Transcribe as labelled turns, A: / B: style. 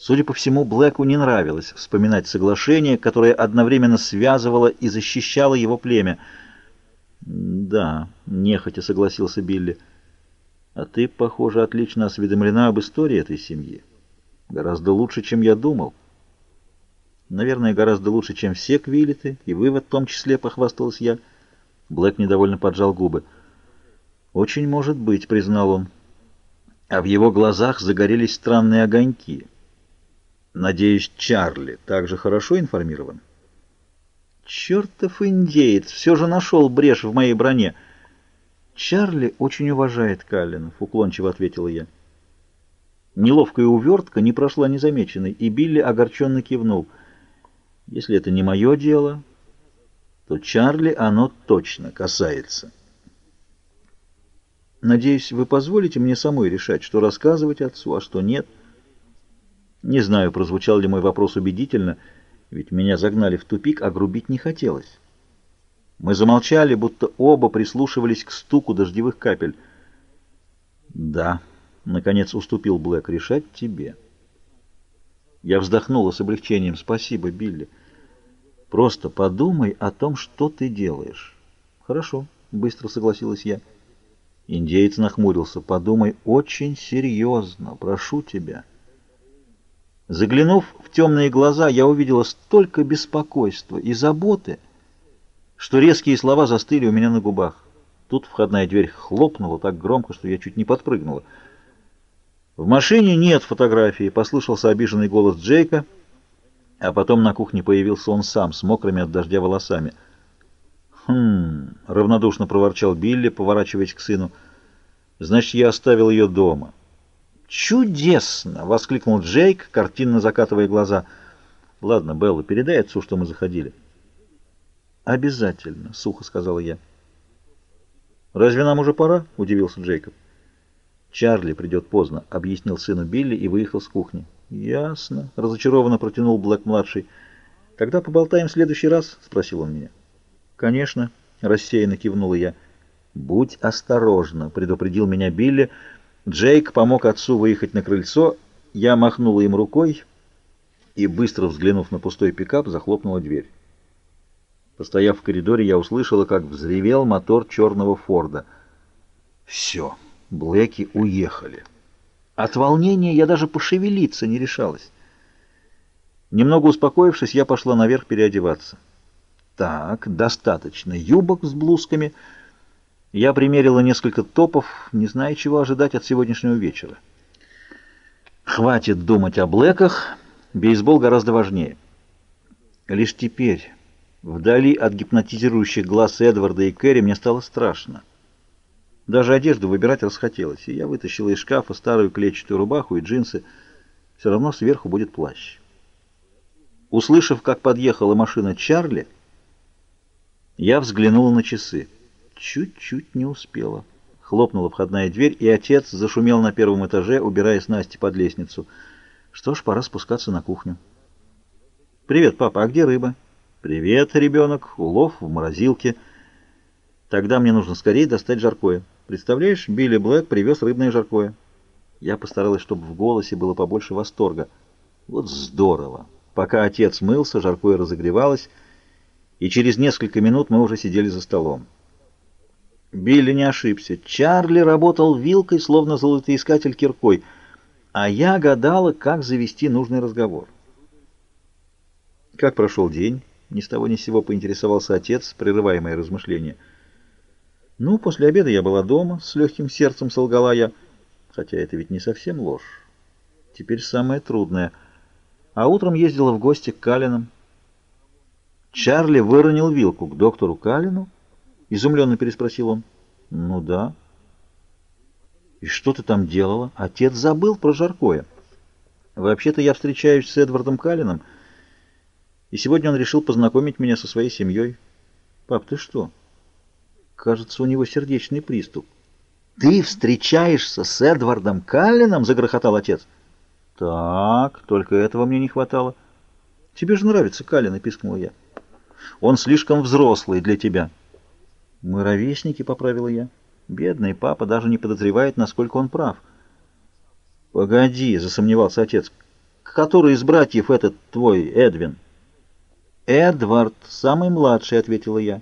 A: Судя по всему, Блэку не нравилось вспоминать соглашение, которое одновременно связывало и защищало его племя. «Да», — нехотя согласился Билли. «А ты, похоже, отлично осведомлена об истории этой семьи. Гораздо лучше, чем я думал». «Наверное, гораздо лучше, чем все квилеты, и вы в том числе», — похвасталась я. Блэк недовольно поджал губы. «Очень может быть», — признал он. А в его глазах загорелись странные огоньки — Надеюсь, Чарли также хорошо информирован? Чертов индеец! Все же нашел брешь в моей броне. Чарли очень уважает Каллинов, уклончиво ответила я. Неловкая увертка не прошла незамеченной, и Билли огорченно кивнул. Если это не мое дело, то Чарли оно точно касается. Надеюсь, вы позволите мне самой решать, что рассказывать отцу, а что нет — не знаю, прозвучал ли мой вопрос убедительно, ведь меня загнали в тупик, а грубить не хотелось. Мы замолчали, будто оба прислушивались к стуку дождевых капель. «Да», — наконец уступил Блэк, — «решать тебе». Я вздохнула с облегчением. «Спасибо, Билли. Просто подумай о том, что ты делаешь». «Хорошо», — быстро согласилась я. Индеец нахмурился. «Подумай очень серьезно, прошу тебя». Заглянув в темные глаза, я увидела столько беспокойства и заботы, что резкие слова застыли у меня на губах. Тут входная дверь хлопнула так громко, что я чуть не подпрыгнула. В машине нет фотографии, послышался обиженный голос Джейка, а потом на кухне появился он сам с мокрыми от дождя волосами. «Хм...» — равнодушно проворчал Билли, поворачиваясь к сыну. «Значит, я оставил ее дома». «Чудесно!» — воскликнул Джейк, картинно закатывая глаза. «Ладно, Белла, передай отцу, что мы заходили». «Обязательно», — сухо сказала я. «Разве нам уже пора?» — удивился Джейкоб. «Чарли придет поздно», — объяснил сыну Билли и выехал с кухни. «Ясно», — разочарованно протянул Блэк-младший. «Когда поболтаем в следующий раз?» — спросил он меня. «Конечно», — рассеянно кивнула я. «Будь осторожна», — предупредил меня Билли, — Джейк помог отцу выехать на крыльцо, я махнула им рукой и, быстро взглянув на пустой пикап, захлопнула дверь. Постояв в коридоре, я услышала, как взревел мотор черного Форда. Все, Блэки уехали. От волнения я даже пошевелиться не решалась. Немного успокоившись, я пошла наверх переодеваться. Так, достаточно юбок с блузками — я примерила несколько топов, не зная, чего ожидать от сегодняшнего вечера. Хватит думать о блэках, бейсбол гораздо важнее. Лишь теперь, вдали от гипнотизирующих глаз Эдварда и Кэрри, мне стало страшно. Даже одежду выбирать расхотелось, и я вытащила из шкафа старую клетчатую рубаху и джинсы. Все равно сверху будет плащ. Услышав, как подъехала машина Чарли, я взглянула на часы. Чуть-чуть не успела. Хлопнула входная дверь, и отец зашумел на первом этаже, убирая снасти под лестницу. Что ж, пора спускаться на кухню. «Привет, папа, а где рыба?» «Привет, ребенок. Улов в морозилке. Тогда мне нужно скорее достать жаркое. Представляешь, Билли Блэк привез рыбное жаркое». Я постаралась, чтобы в голосе было побольше восторга. Вот здорово! Пока отец мылся, жаркое разогревалось, и через несколько минут мы уже сидели за столом. Билли не ошибся. Чарли работал вилкой, словно золотоискатель киркой, а я гадала, как завести нужный разговор. «Как прошел день?» — ни с того ни с сего поинтересовался отец, прерывая мои размышления. «Ну, после обеда я была дома, с легким сердцем солгала я, хотя это ведь не совсем ложь. Теперь самое трудное. А утром ездила в гости к Калинам. Чарли выронил вилку к доктору Калину, — изумленно переспросил он. «Ну да». «И что ты там делала? Отец забыл про жаркое. Вообще-то я встречаюсь с Эдвардом Калином, и сегодня он решил познакомить меня со своей семьей. Пап, ты что? Кажется, у него сердечный приступ». «Ты встречаешься с Эдвардом Каллином?» — загрохотал отец. «Так, только этого мне не хватало». «Тебе же нравится Каллин», — пискнула я. «Он слишком взрослый для тебя». «Мы ровесники», — поправила я. «Бедный папа даже не подозревает, насколько он прав». «Погоди», — засомневался отец. который из братьев этот твой, Эдвин?» «Эдвард, самый младший», — ответила я.